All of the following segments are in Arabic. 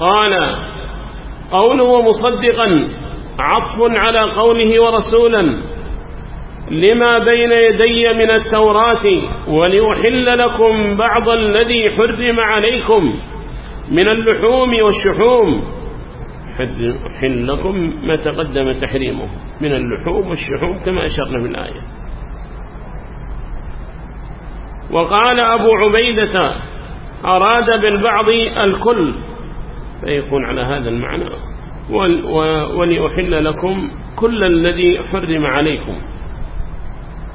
قال قوله مصدقا عطف على قوله ورسولا لما بين يدي من التوراة وليحل لكم بعض الذي حرم عليكم من اللحوم والشحوم. حل لكم ما تقدم تحريمه من اللحوم والشحوم كما أشرنا في الآية. وقال أبو عبيدة أراد بالبعض الكل فيكون على هذا المعنى. ولأحل لكم كل الذي حرم عليكم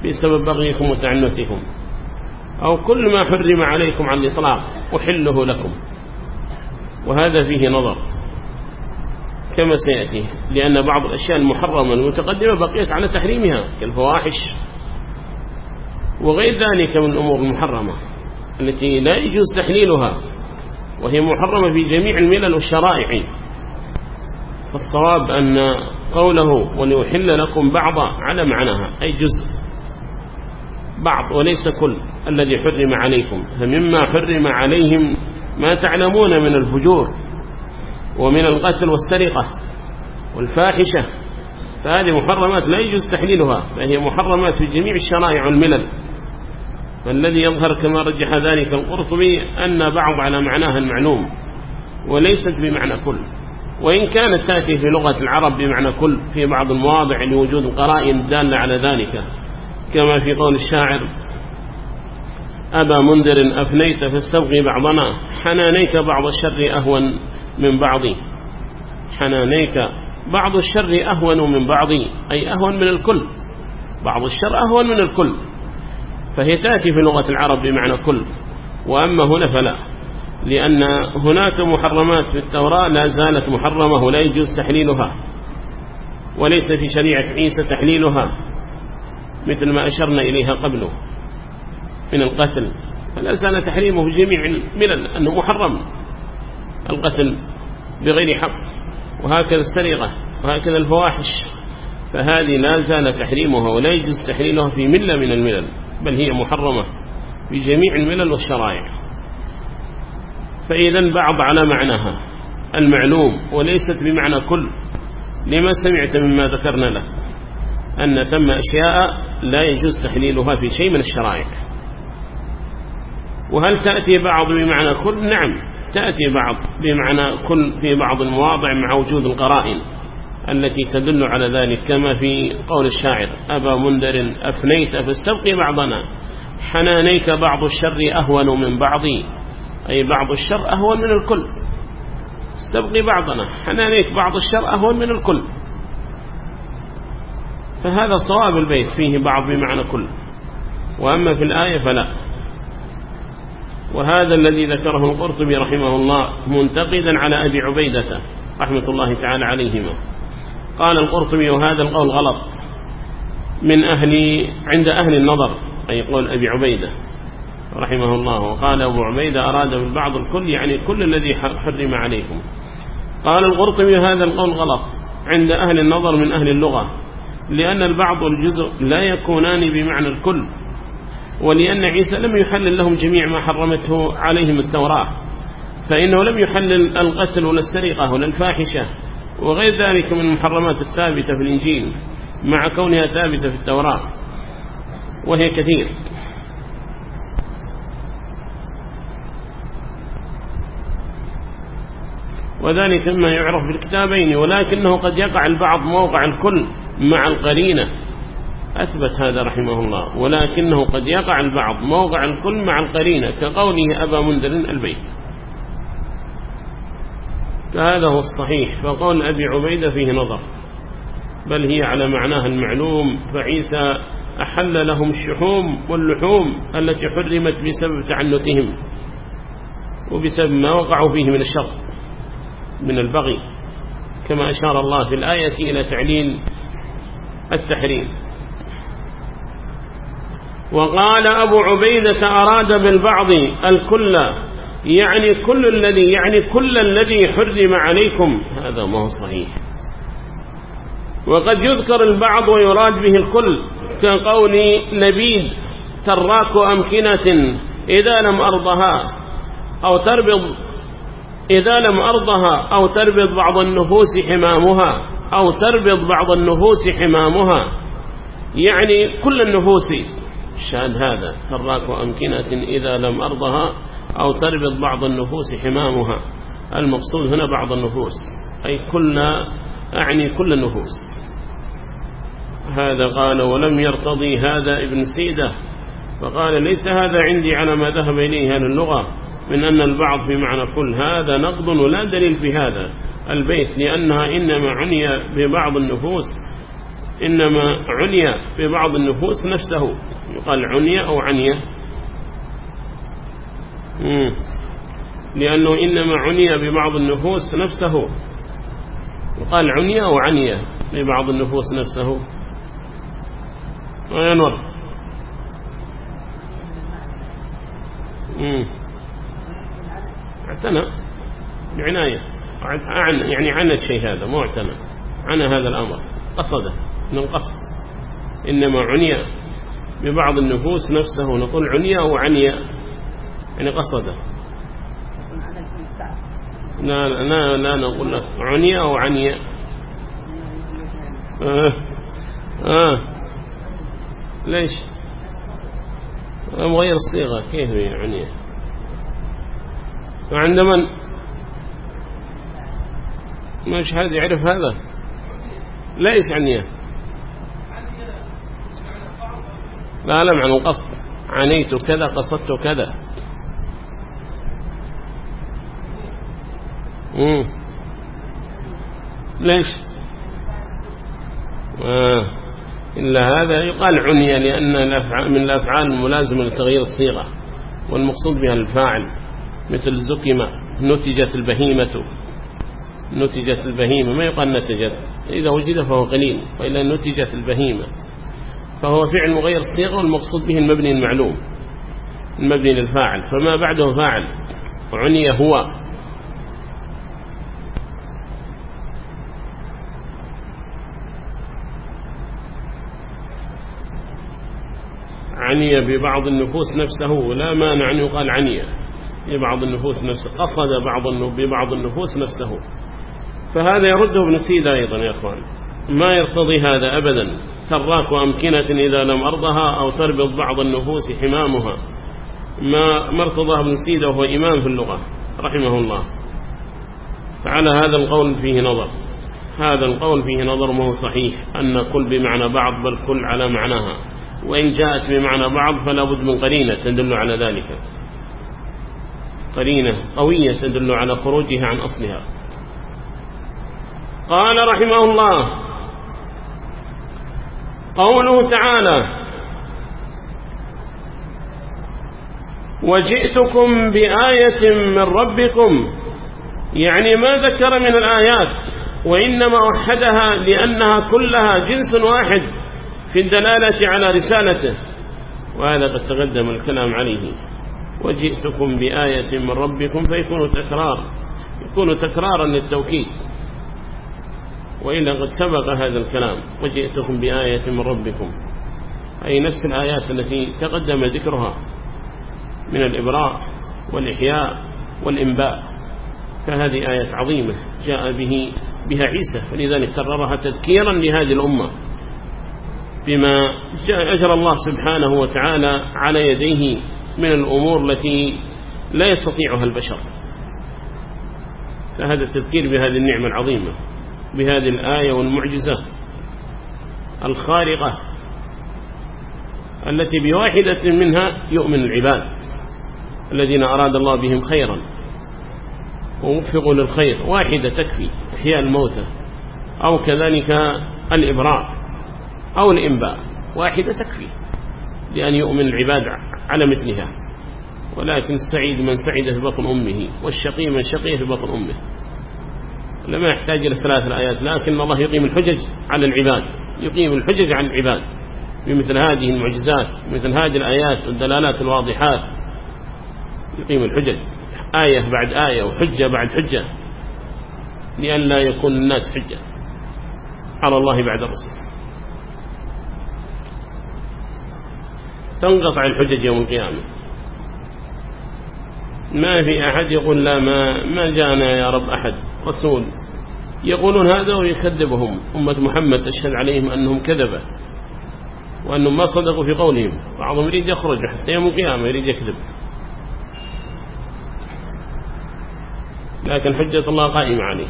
بسبب بغيكم وتعنتكم أو كل ما حرم عليكم عن الإطلاق أحله لكم. وهذا فيه نظر كما سيأتي لأن بعض الأشياء المحرمة المتقدمة بقيت على تحريمها كالفواحش وغير ذلك من الأمور المحرمة التي لا يجوز تحليلها. وهي محرمة في جميع الملل والشرائع. فالصواب أن قوله وليحل لكم بعض على معناها أي جزء بعض وليس كل الذي حرم عليكم. فمما حرم عليهم ما تعلمون من الفجور ومن القتل والسرقة والفاحشة فهذه محرمات لا يجوز تحليلها فهي محرمات في جميع الشرائع والملل. فالذي يظهر كما رجح ذلك القرطبي أن بعض على معناها المعلوم وليست بمعنى كل. وإن كانت تأتي في لغة العرب بمعنى كل في بعض المواضع لوجود قرائن دالة على ذلك كما في قول الشاعر أبا منذر أفنيت فاستبغي بعضنا حنانيك بعض الشر أهون من بعضي. حنانيك بعض الشر أهون من بعضي أي أهون من الكل. بعض الشر أهون من الكل. فهي تأتي في لغة العرب بمعنى كل وأما هنا فلا لأن هناك محرمات في التوراة لا زالت محرمة ولا يجوز تحليلها وليس في شريعة عيسى تحليلها مثل ما أشرنا إليها قبله من القتل فلا زال تحريمه جميع الملل أنه محرم القتل بغير حق وهكذا السرقة وهكذا الفواحش فهذه لا زال تحريمها ولا يجوز تحليلها في ملة من الملل. بل هي محرمة في جميع الملل والشرائع. فإذا بعض على معناها. المعلوم وليست بمعنى كل. لما سمعت مما ذكرنا لك أن ثم أشياء لا يجوز تحليلها في شيء من الشرائع. وهل تأتي بعض بمعنى كل؟ نعم تأتي بعض بمعنى كل في بعض المواضع مع وجود القرائن. التي تدل على ذلك كما في قول الشاعر أبا منذر أفنيت فاستبقي بعضنا حنانيك بعض الشر أهون من بعضي. أي بعض الشر أهون من الكل. استبقي بعضنا حنانيك بعض الشر أهون من الكل. فهذا صواب البيت فيه بعض بمعنى كل. وأما في الآية فلا. وهذا الذي ذكره القرطبي رحمه الله منتقدا على أبي عبيدة رحمة الله تعالى عليهما. قال القرطبي وهذا القول غلط. من أهل عند أهل النظر أي قول أبي عبيدة رحمه الله. وقال أبو عبيدة أراد بالبعض الكل يعني كل الذي حرم عليكم قال القرطبي هذا القول غلط. عند أهل النظر من أهل اللغة. لأن البعض والجزء لا يكونان بمعنى الكل. ولأن عيسى لم يحلل لهم جميع ما حرمته عليهم التوراة. فإنه لم يحلل القتل ولا السرقة ولا الفاحشة. وغير ذلك من المحرمات الثابتة في الإنجيل مع كونها ثابتة في التوراة وهي كثير. وذلك مما يعرف بالكتابين ولكنه قد يقع البعض موقع الكل مع القرينة. أثبت هذا رحمه الله ولكنه قد يقع البعض موقع الكل مع القرينة كقوله أبا منذر البيت. فهذا هو الصحيح. فقول أبي عبيدة فيه نظر. بل هي على معناها المعلوم. فعيسى أحل لهم الشحوم واللحوم التي حرمت بسبب تعنتهم وبسبب ما وقعوا فيه من الشر من البغي. كما أشار الله في الآية إلى تعليل التحريم. وقال أبو عبيدة أراد بالبعض الكل يعني كل الذي يعني كل الذي حرم عليكم. هذا ما هو صحيح. وقد يذكر البعض ويراد به الكل كقول نبيد تراك أمكنة إذا لم أرضها أو تربض إذا لم أرضها أو تربض بعض النفوس حمامها أو تربض بعض النفوس حمامها. يعني كل النفوس الشاهد هذا تراك أمكنة إذا لم أرضها أو تربض بعض النفوس حمامها. المقصود هنا بعض النفوس أي كل أعني كل النفوس. هذا قال ولم يرتضي هذا ابن سيدة. فقال ليس هذا عندي على ما ذهب إليه أهل اللغة من أن البعض بمعنى كل هذا نقض ولا دليل في هذا. البيت لأنها إنما عني ببعض النفوس إنما عني ببعض النفوس نفسه. يقال عني أو عنية لأنه إنما عني ببعض النفوس نفسه. يقال عني أو عنية ببعض النفوس نفسه. وينور اعتنى. بعناية. يعني عن الشيء هذا. مو اعتنى. عن هذا الأمر. قصده. من القصد إنما عني ببعض النفوس نفسه. نقول عني أو عني. يعني قصده. لا لا لا نقول لك أو عني. آه. آه. ليش؟ مغير الصيغة. كيف عني؟ وعند من؟ مش حد يعرف هذا. ليس عنيه لا لا عن القصد؟ عنيت كذا قصدت كذا. مم. ليش؟ آه. إلا هذا يقال عنيا لأن من الأفعال الملازمة لتغيير الصيغة والمقصود بها الفاعل مثل زكمة نتجت البهيمة. نتجت البهيمة ما يقال نتجت إذا وجد فهو قليل وإلا نتجت البهيمة. فهو فعل مغير الصيغة والمقصود به المبني المعلوم المبني للفاعل فما بعده فاعل عني هو. عني ببعض النفوس نفسه لا مانع أن يقال عني ببعض النفوس نفسه قصد بعض ببعض النفوس نفسه. فهذا يرده ابن سيدة أيضا يا أخوان ما يرتضي هذا أبدا. تراك أمكنة إذا لم أرضها أو تربط بعض النفوس حمامها. ما مرتضى ابن سيدة وهو إمام في اللغة رحمه الله. فعلى هذا القول فيه نظر. هذا القول فيه نظر ما هو صحيح أن كل بمعنى بعض بل كل على معناها. وإن جاءت بمعنى بعض فلا بد من قرينة تدل على ذلك. قرينة قوية تدل على خروجها عن أصلها. قال رحمه الله قوله تعالى وجئتكم بآية من ربكم. يعني ما ذكر من الآيات وإنما وحدها لأنها كلها جنس واحد في الدلالة على رسالته. وهذا قد تقدم الكلام عليه. وجئتكم بآية من ربكم فيكون تكرار يكون تكرارا للتوكيد. وإلا قد سبق هذا الكلام وجئتكم بآية من ربكم أي نفس الآيات التي تقدم ذكرها من الإبراء والإحياء والإنباء فهذه آية عظيمة جاء به بها عيسى فلذلك كررها تذكيرا لهذه الأمة بما أجر الله سبحانه وتعالى على يديه من الأمور التي لا يستطيعها البشر. فهذا التذكير بهذه النعمة العظيمة. بهذه الآية والمعجزة الخارقة التي بواحدة منها يؤمن العباد الذين أراد الله بهم خيرا ووفقوا للخير واحدة تكفي إحياء الموتى أو كذلك الإبراء أو الإنباء واحدة تكفي لأن يؤمن العباد على مثلها. ولكن السعيد من سعد في بطن أمه والشقي من شقي في بطن أمه. لما يحتاج إلى ثلاث الآيات لكن الله يقيم الحجج على العباد يقيم الحجج على العباد. بمثل هذه المعجزات مثل هذه الآيات والدلالات الواضحات يقيم الحجج. آية بعد آية وحجة بعد حجة لأن لا يكون الناس حجة على الله بعد الرسول. تنقطع الحجج يوم القيامة. ما في أحد يقول لا ما, ما جانا يا رب أحد رسول. يقولون هذا ويكذبهم. أمة محمد تشهد عليهم أنهم كذبة وأنهم ما صدقوا في قولهم. بعضهم يريد يخرج حتى يوم القيامة يريد يكذب. لكن حجة الله قائمة عليه.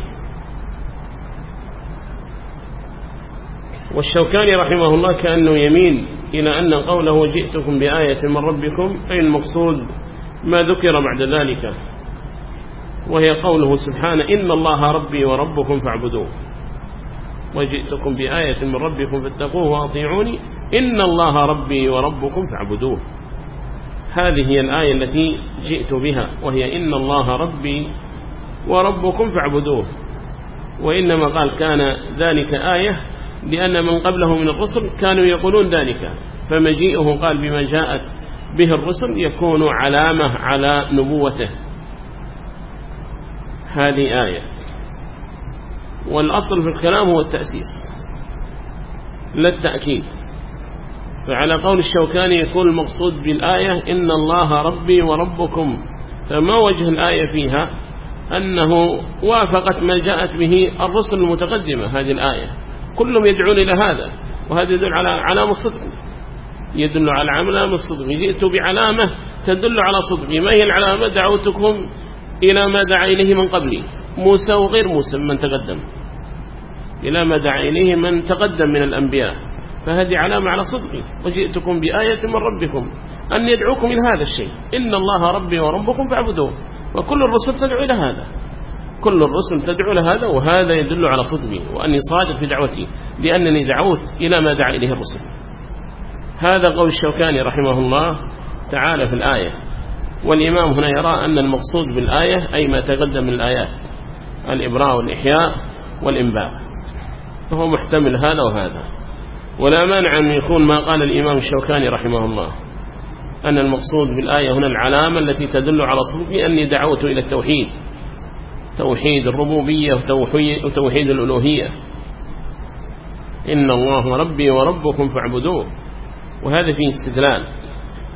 والشوكاني رحمه الله كأنه يميل إلى أن قوله جئتكم بآية من ربكم أي المقصود ما ذكر بعد ذلك. وهي قوله سبحانه إن الله ربي وربكم فاعبدوه. وجئتكم بآية من ربكم فاتقوه وأطيعوني. إن الله ربي وربكم فاعبدوه. هذه هي الآية التي جئت بها. وهي إن الله ربي وربكم فاعبدوه. وإنما قال كان ذلك آية لأن من قبله من الرسل كانوا يقولون ذلك. فمجيئه قال بما جاءت به الرسل يكون علامة على نبوته. هذه آية. والأصل في الكلام هو التأسيس لا التأكيد. فعلى قول الشوكاني يكون المقصود بالآية إن الله ربي وربكم. فما وجه الآية فيها؟ أنه وافقت ما جاءت به الرسل المتقدمة هذه الآية. كلهم يدعون إلى هذا وهذا يدل على علامة صدق يدل على علامة صدق. جئت بعلامة تدل على صدق. ما هي العلامة؟ دعوتكم إلى ما دعا إليه من قبلي. موسى وغير موسى من تقدم. إلى ما دعا إليه من تقدم من الأنبياء. فهذه علامة على صدقي وجئتكم بآية من ربكم. أن يدعوكم إلى هذا الشيء. إن الله ربي وربكم فاعبدوه. وكل الرسل تدعو إلى هذا. كل الرسل تدعو لهذا وهذا يدل على صدقي. وأني صادق في دعوتي. لأنني دعوت إلى ما دعا إليه الرسل. هذا قول الشوكاني رحمه الله تعالى في الآية. والإمام هنا يرى أن المقصود بالآية أي ما تقدم من الآيات الإبراء والإحياء والإنباء. فهو محتمل هذا وهذا. ولا مانع أن يكون ما قال الإمام الشوكاني رحمه الله أن المقصود بالآية هنا العلامة التي تدل على صدق أني دعوت إلى التوحيد توحيد الربوبية وتوحيد الألوهية. إن الله ربي وربكم فاعبدوه. وهذا فيه استدلال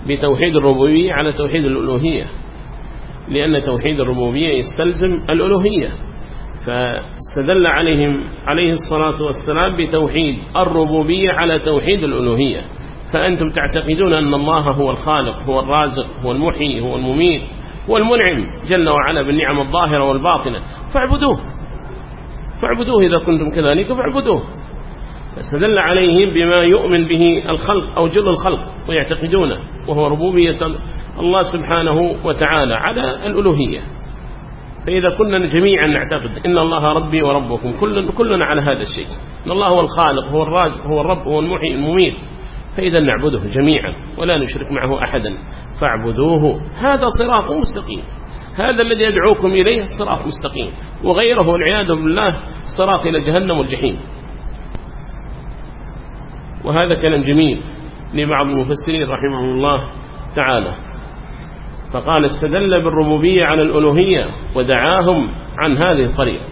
بتوحيد الربوبية على توحيد الألوهية لأن توحيد الربوبية يستلزم الألوهية. فاستدل عليهم عليه الصلاة والسلام بتوحيد الربوبية على توحيد الألوهية. فأنتم تعتقدون أن الله هو الخالق هو الرازق هو المحيي هو المميت هو المنعم جل وعلا بالنعم الظاهرة والباطنة. فاعبدوه. فاعبدوه إذا كنتم كذلك فاعبدوه. فاستدل عليهم بما يؤمن به الخلق أو جل الخلق ويعتقدونه وهو ربوبية الله سبحانه وتعالى على الألوهية. فإذا كنا جميعا نعتقد إن الله ربي وربكم كلنا على هذا الشيء. إن الله هو الخالق هو الرازق هو الرب هو المحيي المميت. فإذا نعبده جميعا ولا نشرك معه أحدا. فاعبدوه هذا صراط مستقيم. هذا الذي يدعوكم إليه صراط مستقيم. وغيره والعياذ بالله صراط إلى جهنم والجحيم. وهذا كلام جميل لبعض المفسرين رحمه الله تعالى. فقال استدل بالربوبية على الألوهية ودعاهم عن هذه الطريقة.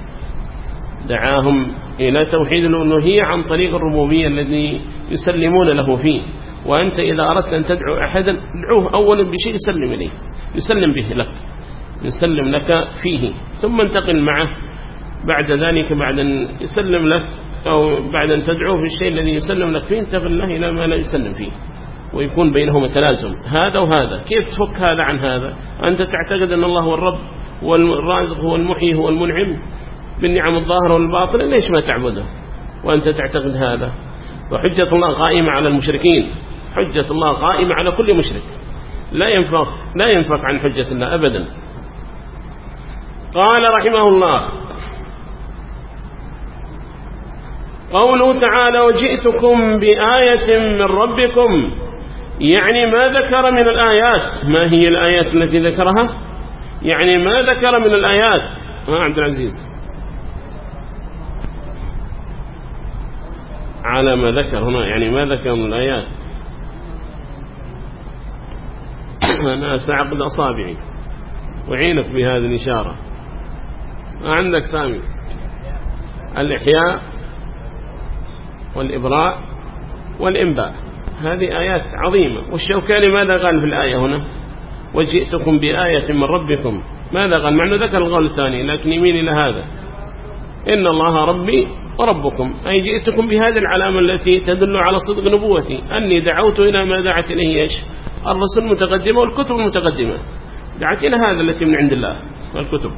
دعاهم إلى توحيد الألوهية عن طريق الربوبية الذي يسلمون له فيه. وأنت إذا أردت أن تدعو أحدا ادعوه أولا بشيء يسلم إليه يسلم به لك يسلم لك فيه ثم انتقل معه بعد ذلك بعد أن يسلم لك أو بعد أن تدعوه في الشيء الذي يسلم لك فيه انتقل له إلى ما لا يسلم فيه ويكون بينهما تلازم. هذا وهذا. كيف تفك هذا عن هذا؟ أنت تعتقد أن الله هو الرب والرازق هو المحيي هو المنعم بالنعم الظاهرة والباطنة؟ ليش ما تعبده؟ وأنت تعتقد هذا. وحجة الله قائمة على المشركين. حجة الله قائمة على كل مشرك. لا ينفق لا ينفق عن حجة الله أبدا. قال رحمه الله قوله تعالى وجئتكم بآية من ربكم. يعني ما ذكر من الآيات. ما هي الآيات التي ذكرها؟ يعني ما ذكر من الآيات. ما عبد العزيز. على ما ذكر هنا يعني ما ذكر من الآيات. أنا سأعقد أصابعي. وعينك بهذه الإشارة. ما عندك سامي. الإحياء. والإبراء والإنباء. هذه آيات عظيمة. والشوكاني ماذا قال في الآية هنا؟ وجئتكم بآية من ربكم. ماذا قال؟ معنى ذكر القول الثاني لكن يمين إلى هذا. إن الله ربي وربكم. أي جئتكم بهذه العلامة التي تدل على صدق نبوتي. أني دعوت إلى ما دعت إليه إيش؟ الرسل المتقدمة والكتب المتقدمة. دعت إلى هذا التي من عند الله والكتب.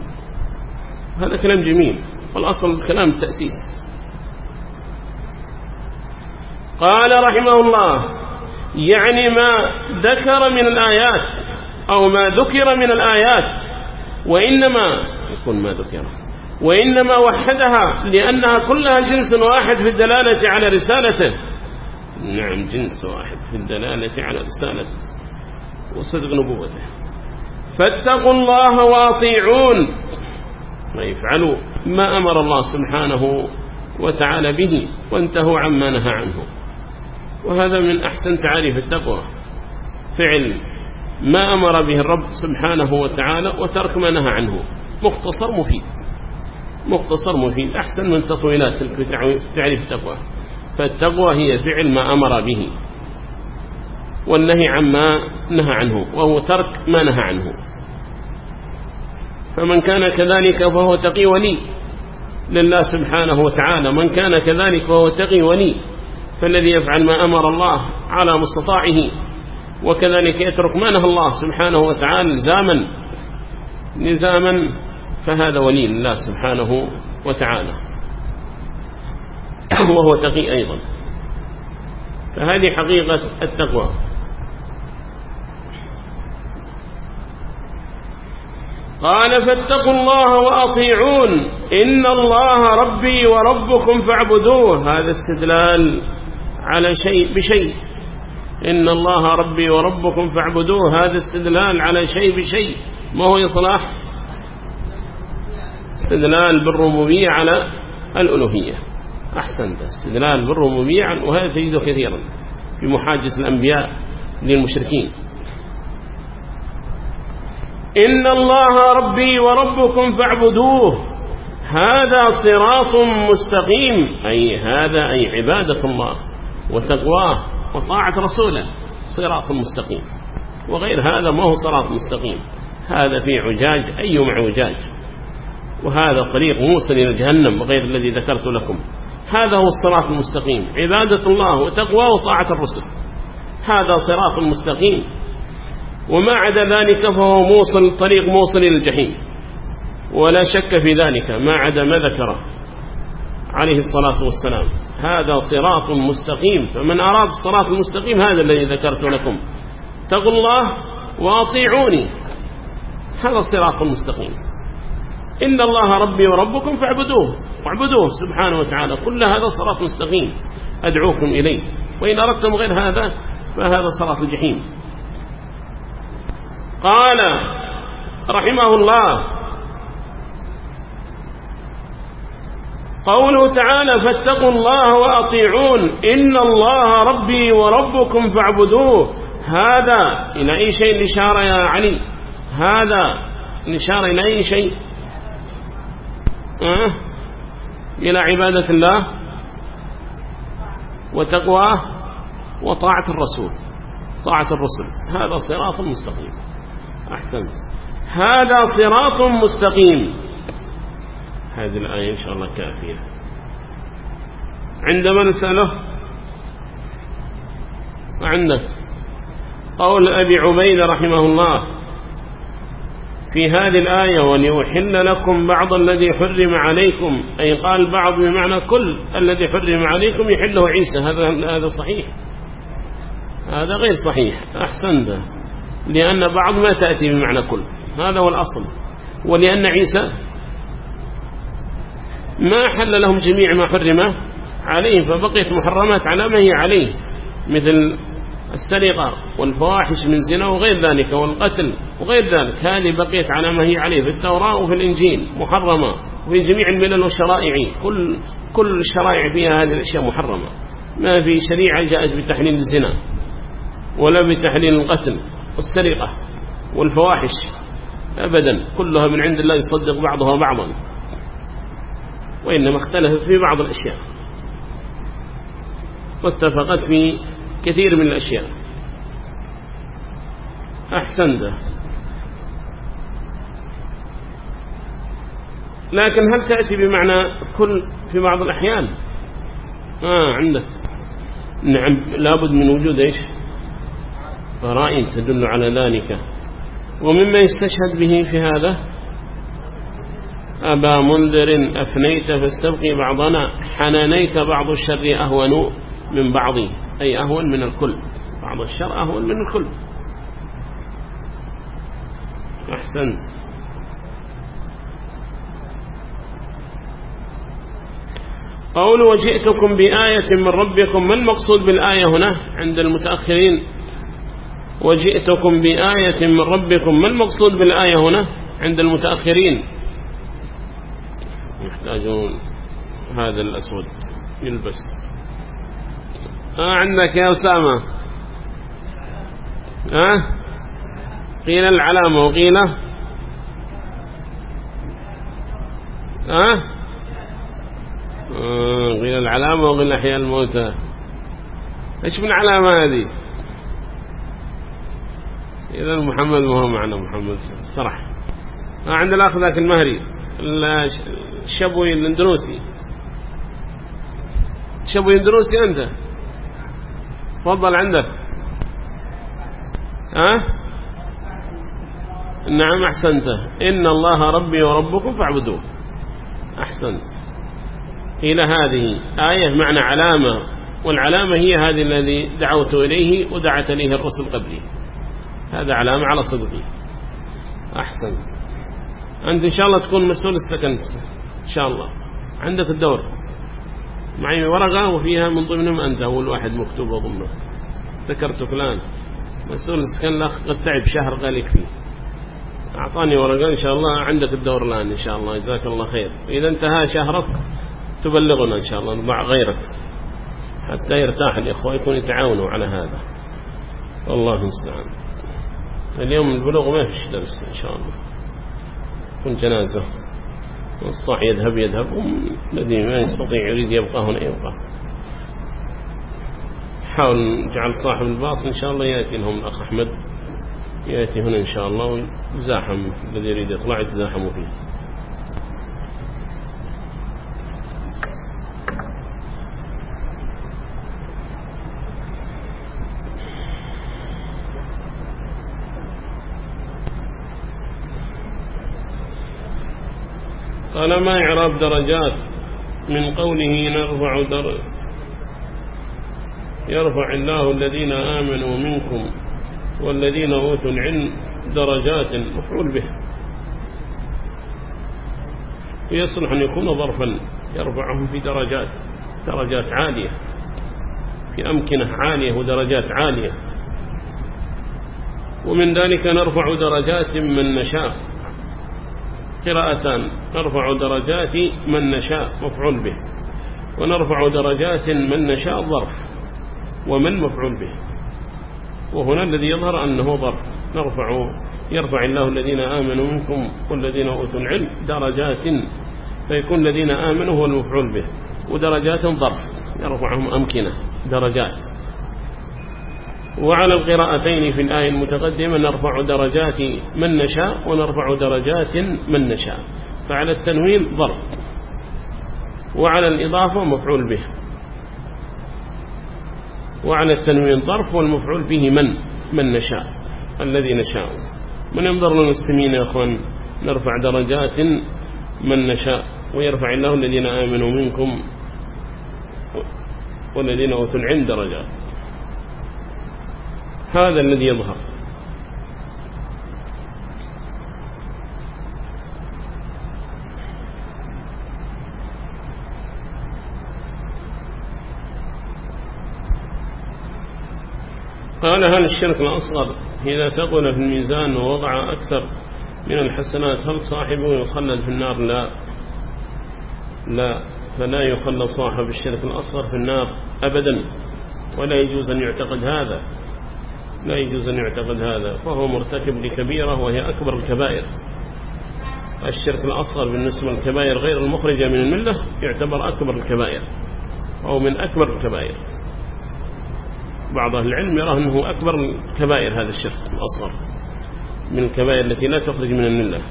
هذا كلام جميل. والأصل كلام التأسيس قال رحمه الله يعني ما ذكر من الآيات أو ما ذكر من الآيات وإنما يكون ما ذكر وإنما وحدها لأنها كلها جنس واحد في الدلالة على رسالته. نعم جنس واحد في الدلالة على رسالته وصدق نبوته. فاتقوا الله واطيعون. ويفعلوا ما أمر الله سبحانه وتعالى به وانتهوا عما نهى عنه. وهذا من أحسن تعريف التقوى. فعل ما أمر به الرب سبحانه وتعالى وترك ما نهى عنه. مختصر مفيد. مختصر مفيد. أحسن من تطويلات تعريف التقوى. فالتقوى هي فعل ما أمر به. والنهي عما نهى عنه. وهو ترك ما نهى عنه. فمن كان كذلك فهو تقي ولي. لله سبحانه وتعالى. من كان كذلك فهو تقي ولي. فالذي يفعل ما أمر الله على مستطاعه وكذلك يترك ما نهى الله سبحانه وتعالى لزاما نزاما فهذا ولي الله سبحانه وتعالى وهو تقي أيضا. فهذه حقيقة التقوى. قال فاتقوا الله وأطيعون إن الله ربي وربكم فاعبدوه. هذا استدلال على شيء بشيء. إن الله ربي وربكم فاعبدوه. هذا استدلال على شيء بشيء. ما هو إصلاح؟ استدلال بالربوبية على الألوهية. أحسن. استدلال بالربوبية وهذا تجده كثيرا في محاجة الأنبياء للمشركين. إن الله ربي وربكم فاعبدوه. هذا صراط مستقيم. أي هذا أي عبادة الله. وتقواه وطاعة رسوله صراط مستقيم. وغير هذا ما هو صراط مستقيم. هذا في عجاج أي معوجاج وهذا طريق موصل إلى جهنم وغير الذي ذكرت لكم. هذا هو الصراط المستقيم. عبادة الله وتقوى وطاعة الرسل. هذا صراط مستقيم. وما عدا ذلك فهو موصل طريق موصل إلى الجحيم. ولا شك في ذلك ما عدا ما ذكر عليه الصلاة والسلام. هذا صراط مستقيم. فمن أراد الصراط المستقيم هذا الذي ذكرت لكم. تقوا الله وأطيعوني. هذا الصراط المستقيم إن الله ربي وربكم فاعبدوه. واعبدوه سبحانه وتعالى. كل هذا صراط مستقيم. أدعوكم إليه. وإن أردتم غير هذا فهذا صراط الجحيم قال رحمه الله قوله تعالى فاتقوا الله وأطيعون إن الله ربي وربكم فاعبدوه. هذا إلى أي شيء الإشارة يا علي؟ هذا الإشارة إلى أي شيء؟ أه؟ إلى عبادة الله وتقواه وطاعة الرسول. طاعة الرسل. هذا صراط مستقيم. أحسن هذا صراط مستقيم. هذه الآية إن شاء الله كافية. عندما نسأله وعندك قول أبي عبيد رحمه الله في هذه الآية وليحل لكم بعض الذي حرم عليكم. أي قال بعض بمعنى كل الذي حرم عليكم يحله عيسى. هذا هذا صحيح. هذا غير صحيح. أحسن ده. لأن بعض ما تأتي بمعنى كل. هذا هو الأصل. ولأن عيسى ما حل لهم جميع ما حرم عليهم فبقيت محرمات على ما هي عليه مثل السرقة والفواحش من زنا وغير ذلك والقتل وغير ذلك. هذه بقيت على ما هي عليه في التوراة وفي الإنجيل محرمة. وفي جميع الملل والشرائع كل كل الشرائع فيها هذه الأشياء محرمة. ما في شريعة جاءت بتحليل الزنا ولا بتحليل القتل والسرقة والفواحش أبدا. كلها من عند الله يصدق بعضها بعضا. وإنما اختلف في بعض الأشياء واتفقت في كثير من الأشياء. أحسنت لكن هل تأتي بمعنى كل في بعض الأحيان؟ آه عندك. نعم لابد من وجود إيش؟ فرائم تدل على ذلك. ومما يستشهد به في هذا أبا منذر أفنيت فاستبقي بعضنا حنانيك بعض الشر أهون من بعض أي أهون من الكل. بعض الشر أهون من الكل. أحسنت قول وجئتكم بآية من ربكم ما المقصود بالآية هنا عند المتأخرين؟ وجئتكم بآية من ربكم ما المقصود بالآية هنا عند المتأخرين؟ يحتاجون هذا الأسود. يلبس. آه عندك يا أسامة؟ آه قيل العلامة وقيل؟ آه قيل العلامة وقيل أحياء الموتى. إيش من علامة هذه؟ إذا محمد ما هو معنا محمد. صرح عند الأخ ذاك المهري. الشبوي الاندونوسي شبوي اندونوسي أنت تفضل عندك ها؟ نعم أحسنت. إن الله ربي وربكم فاعبدوه. أحسنت. إلى هذه آية معنى علامة. والعلامة هي هذه الذي دعوت إليه ودعت إليه الرسل قبلي. هذا علامة على صدقي. أحسن أنت إن شاء الله تكون مسؤول السكن إن شاء الله. عندك الدور. معي ورقة وفيها من ضمنهم أنت أول واحد مكتوب أظنه. ذكرتك الآن. مسؤول السكن الأخ قد تعب شهر قال يكفي أعطاني ورقة إن شاء الله. عندك الدور الآن إن شاء الله. جزاك الله خير. إذا انتهى شهرك تبلغنا إن شاء الله نضع غيرك. حتى يرتاح الإخوة يكون يتعاونوا على هذا. والله المستعان. اليوم البلوغ ما فيش درس إن شاء الله. يكون جنازة. مصطع يذهب يذهب الذي ما يستطيع يريد يبقى هنا يبقى. حاول نجعل صاحب الباص إن شاء الله يأتي لهم الأخ أحمد. يأتي هنا إن شاء الله ويزاحم الذي يريد يطلع يتزاحموا فيه. قال ما إعراب درجات من قوله نرفع در يرفع الله الذين آمنوا منكم والذين أوتوا العلم درجات مفعول به. ويصلح أن يكون ظرفا يرفعهم في درجات درجات عالية في أمكنة عالية ودرجات عالية. ومن ذلك نرفع درجات من نشاء. قراءتان نرفع درجات من نشاء مفعول به. ونرفع درجات من نشاء ظرف. ومن مفعول به. وهنا الذي يظهر أنه ظرف. نرفع يرفع الله الذين آمنوا منكم والذين أوتوا العلم درجات. فيكون الذين آمنوا هو المفعول به. ودرجات ظرف. يرفعهم أمكنة درجات. وعلى القراءتين في الآية المتقدمة نرفع درجات من نشاء ونرفع درجات من نشاء. فعلى التنوين ظرف وعلى الإضافة مفعول به. وعلى التنوين ظرف والمفعول به من؟ من نشاء. الذي نشاء. من ينظر للمسلمين يا أخوان؟ نرفع درجات من نشاء. ويرفع الله الذين آمنوا منكم والذين أوتوا العلم درجات. هذا الذي يظهر. قال هل الشرك الأصغر إذا ثقل في الميزان ووضع أكثر من الحسنات هل صاحبه يخلد في النار؟ لا. لا. فلا يخلد صاحب الشرك الأصغر في النار أبدا ولا يجوز أن يعتقد هذا. لا يجوز أن يعتقد هذا فهو مرتكب لكبيرة وهي أكبر الكبائر. الشرك الأصغر بالنسبة للكبائر غير المخرجة من الملة يعتبر أكبر الكبائر أو من أكبر الكبائر. بعض أهل العلم يرى أنه أكبر الكبائر هذا الشرك الأصغر من الكبائر التي لا تخرج من الملة.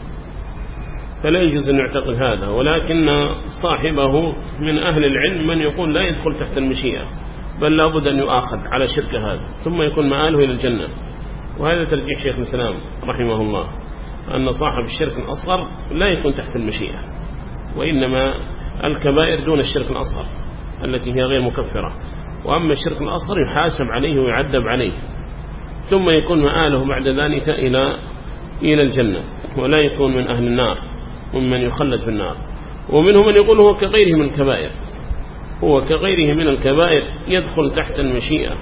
فلا يجوز أن يعتقد هذا ولكن صاحبه من أهل العلم من يقول لا يدخل تحت المشيئة. بل لابد أن يؤاخذ على شرك هذا ثم يكون مآله إلى الجنة. وهذا ترجيح شيخ الإسلام رحمه الله أن صاحب الشرك الأصغر لا يكون تحت المشيئة وإنما الكبائر دون الشرك الأصغر التي هي غير مكفرة. وأما الشرك الأصغر يحاسب عليه ويعذب عليه ثم يكون مآله بعد ذلك إلى إلى الجنة. ولا يكون من أهل النار ومن يخلد في النار. ومنهم من يقول هو كغيره من الكبائر. هو كغيره من الكبائر يدخل تحت المشيئة.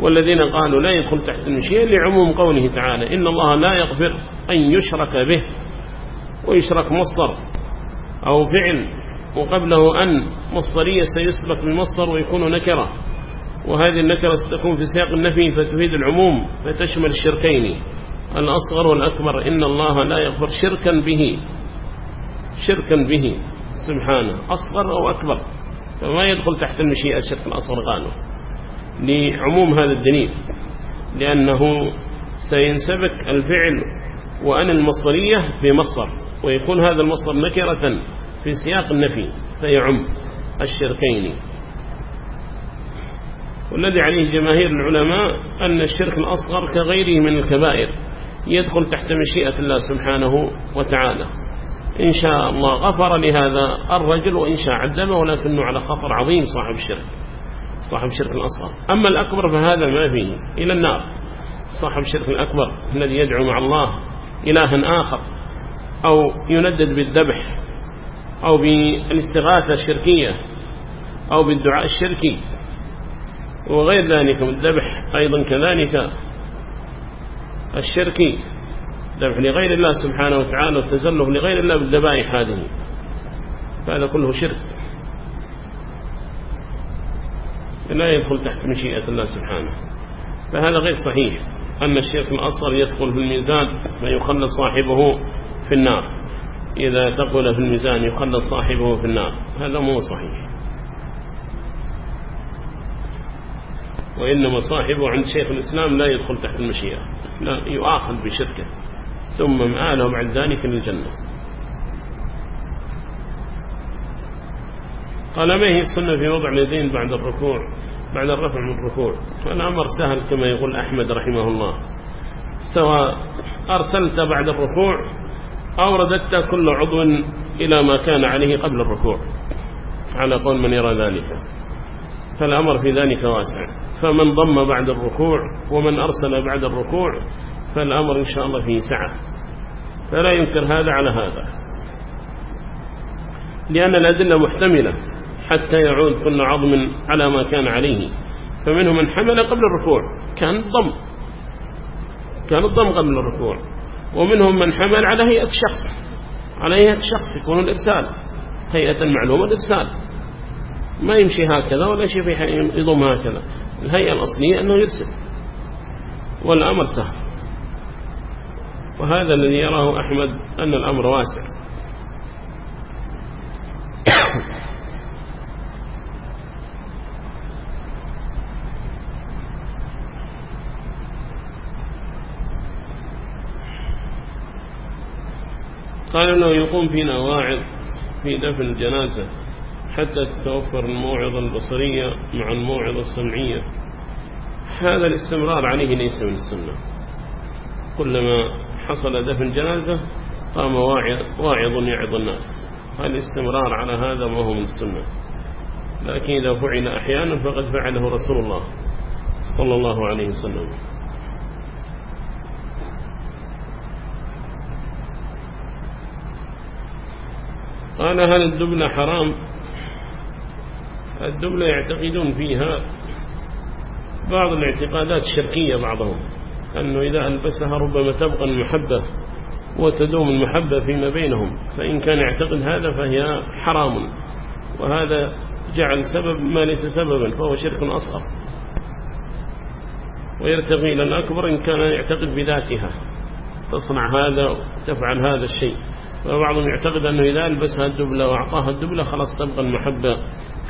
والذين قالوا لا يدخل تحت المشيئة لعموم قوله تعالى إن الله لا يغفر أن يشرك به ويشرك مصر أو فعل وقبله أن مصرية سيسبق بمصر ويكون نكرة. وهذه النكرة ستكون في سياق النفي فتفيد العموم فتشمل الشركين. الأصغر والأكبر إن الله لا يغفر شركا به. شركا به سبحانه. أصغر أو أكبر. فما يدخل تحت المشيئة الشرك الأصغر قالوا لعموم هذا الدليل لأنه سينسبك الفعل وأن المصدرية في مصدر ويكون هذا المصدر نكرة في سياق النفي فيعم الشركين. والذي عليه جماهير العلماء أن الشرك الأصغر كغيره من الكبائر يدخل تحت مشيئة الله سبحانه وتعالى. إن شاء الله. غفر لهذا الرجل وإن شاء عدمه ولكنه على خطر عظيم صاحب الشرك صاحب الشرك الأصغر. أما الأكبر فهذا ما فيه. إلى النار. صاحب الشرك الأكبر الذي يدعو مع الله إلها آخر أو يندد بالذبح أو بالاستغاثة الشركية أو بالدعاء الشركي وغير ذلك من الذبح أيضا كذلك الشركي. ذبح لغير الله سبحانه وتعالى والتزلف لغير الله بالذبائح هذه. فهذا كله شرك. لا يدخل تحت مشيئة الله سبحانه. فهذا غير صحيح. أن الشرك الأصغر يدخل في الميزان فيخلد صاحبه في النار. إذا تقل في الميزان يخلد صاحبه في النار. هذا مو صحيح. وإنما صاحبه عند شيخ الإسلام لا يدخل تحت المشيئة. لا يؤاخذ بشركه. ثم مآله بعد ذلك للجنة قال ما هي السنة في وضع اليدين بعد الركوع؟ بعد الرفع من الركوع. فالأمر سهل كما يقول أحمد رحمه الله. سواء أرسلت بعد الركوع أو رددت كل عضو إلى ما كان عليه قبل الركوع. على قول من يرى ذلك. فالأمر في ذلك واسع. فمن ضم بعد الركوع ومن أرسل بعد الركوع فالأمر إن شاء الله فيه سعة. فلا ينكر هذا على هذا. لأن الأدلة محتملة حتى يعود كل عظم على ما كان عليه. فمنهم من حمل قبل الركوع. كان الضم. كان الضم قبل الركوع. ومنهم من حمل على هيئة شخص. على هيئة شخص يكون الإرسال. هيئة المعلومة الإرسال. ما يمشي هكذا ولا شيء يضم هكذا. الهيئة الأصلية أنه يرسل. والأمر سهل. وهذا الذي يراه أحمد أن الأمر واسع. قال أنه يقوم فينا واعظ في دفن الجنازة حتى تتوفر الموعظة البصرية مع الموعظة السمعية. هذا الاستمرار عليه ليس من السنة. كلما حصل دفن جنازة قام واعظ يعظ الناس. الاستمرار على هذا ما هو من السنة. لكن إذا فعل أحيانا فقد فعله رسول الله صلى الله عليه وسلم. قال هل الدبل حرام؟ الدبلة يعتقدون فيها بعض الاعتقادات الشركية بعضهم. أنه إذا ألبسها ربما تبقى المحبة وتدوم المحبة فيما بينهم فإن كان يعتقد هذا فهي حرام. وهذا جعل سبب ما ليس سببا فهو شرك أصغر. ويرتقي إلى الأكبر إن كان يعتقد بذاتها. تصنع هذا وتفعل هذا الشيء. وبعضهم يعتقد أنه إذا ألبسها الدبلة وأعطاها الدبلة خلاص تبقى المحبة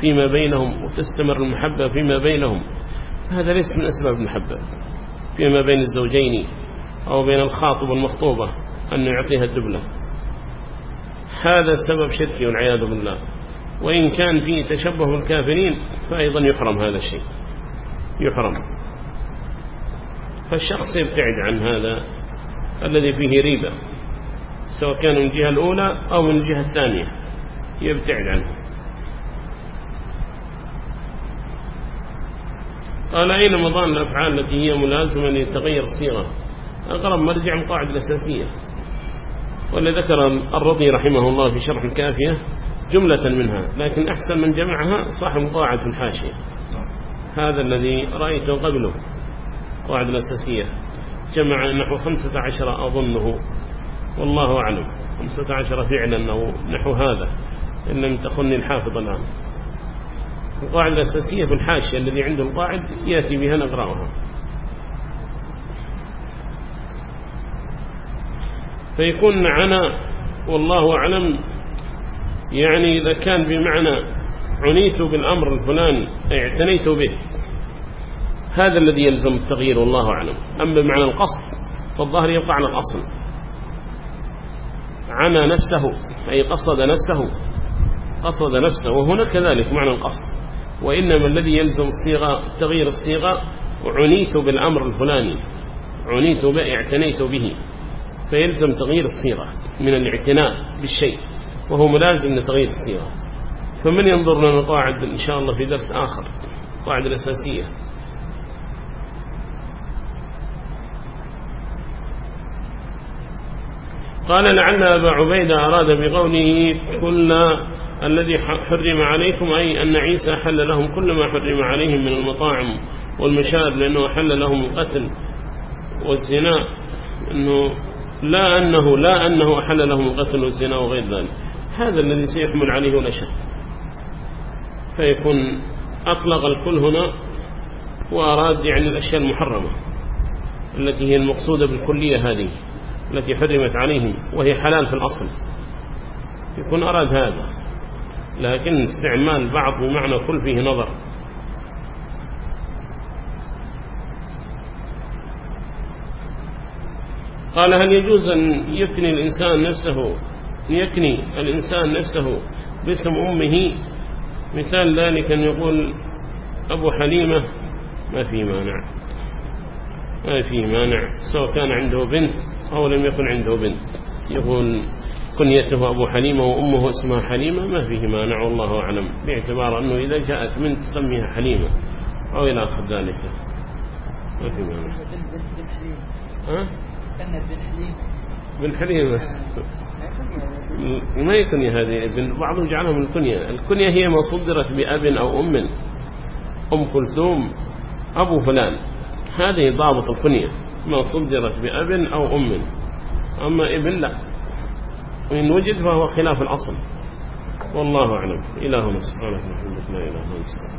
فيما بينهم وتستمر المحبة فيما بينهم. هذا ليس من أسباب المحبة. فيما بين الزوجين أو بين الخاطب والمخطوبة أنه يعطيها الدبلة. هذا سبب شركي والعياذ بالله. وإن كان فيه تشبه بالكافرين فأيضا يحرم هذا الشيء. يحرم. فالشخص يبتعد عن هذا الذي فيه ريبة سواء كان من الجهة الأولى أو من الجهة الثانية. يبتعد عنه. قال أين مضان الأفعال التي هي ملازمة لتغير الصيغة؟ أقرب مرجع القاعدة الأساسية. والذي ذكر الرضي رحمه الله في شرح الكافية جملة منها لكن أحسن من جمعها صاحب القاعدة في الحاشية. هذا الذي رأيته قبله قاعدة الأساسية. جمع نحو خمسة عشر أظنه. والله أعلم خمسة عشر فعلا أو نحو هذا إن لم تخني الحافظ الآن. القاعدة الأساسية في الحاشية الذي عنده القاعد يأتي بها نقرأها. فيكون معنا والله أعلم يعني إذا كان بمعنى عنيت بالأمر الفلاني اعتنيت به هذا الذي يلزم التغيير والله أعلم. أما بمعنى القصد فالظاهر يبقى على الأصل. عنا نفسه أي قصد نفسه قصد نفسه وهنا كذلك معنى القصد. وإنما الذي يلزم الصيغة تغيير الصيغة عنيت بالأمر الفلاني عنيت به اعتنيت به. فيلزم تغيير الصيغة من الاعتناء بالشيء وهو ملازم لتغيير الصيغة. فمن ينظر لنا القواعد إن شاء الله في درس آخر القواعد الأساسية. قال لعل أبا عبيدة أراد بقوله كل الذي حرم عليكم أي أن عيسى حل لهم كل ما حرم عليهم من المطاعم والمشارب لأنه حل لهم القتل والزنا أنه لا أنه لا أنه أحل لهم القتل والزنا وغير ذلك. هذا الذي سيحمل عليه ولا شك. فيكون أطلق الكل هنا وأراد يعني الأشياء المحرمة التي هي المقصودة بالكلية هذه التي حرمت عليهم وهي حلال في الأصل. يكون أراد هذا. لكن استعمال بعض بمعنى كل فيه نظر. قال هل يجوز أن يكني الإنسان نفسه يكني الإنسان نفسه باسم أمه؟ مثال ذلك أن يقول أبو حليمة ما في مانع ما في مانع سواء كان عنده بنت أو لم يكن عنده بنت. يقول كنيته أبو حليمة وأمه اسمها حليمة ما فيه مانع والله أعلم. باعتبار أنه إذا جاءت من تسميها حليمة أو إلى آخر ذلك. ما في مانع. ها؟ بن حليم. بن حليم. ما يكني هذه بعضهم جعلها من الكنية. الكنية هي ما صدرت بأب أو أم. أم كلثوم أبو فلان. هذه ضابط الكنية. ما صدرت بأب أو أم. أما ابن لا. وإن وجد فهو خلاف الأصل. والله أعلم. إلهنا سبحانه وتعالى لا إله إلا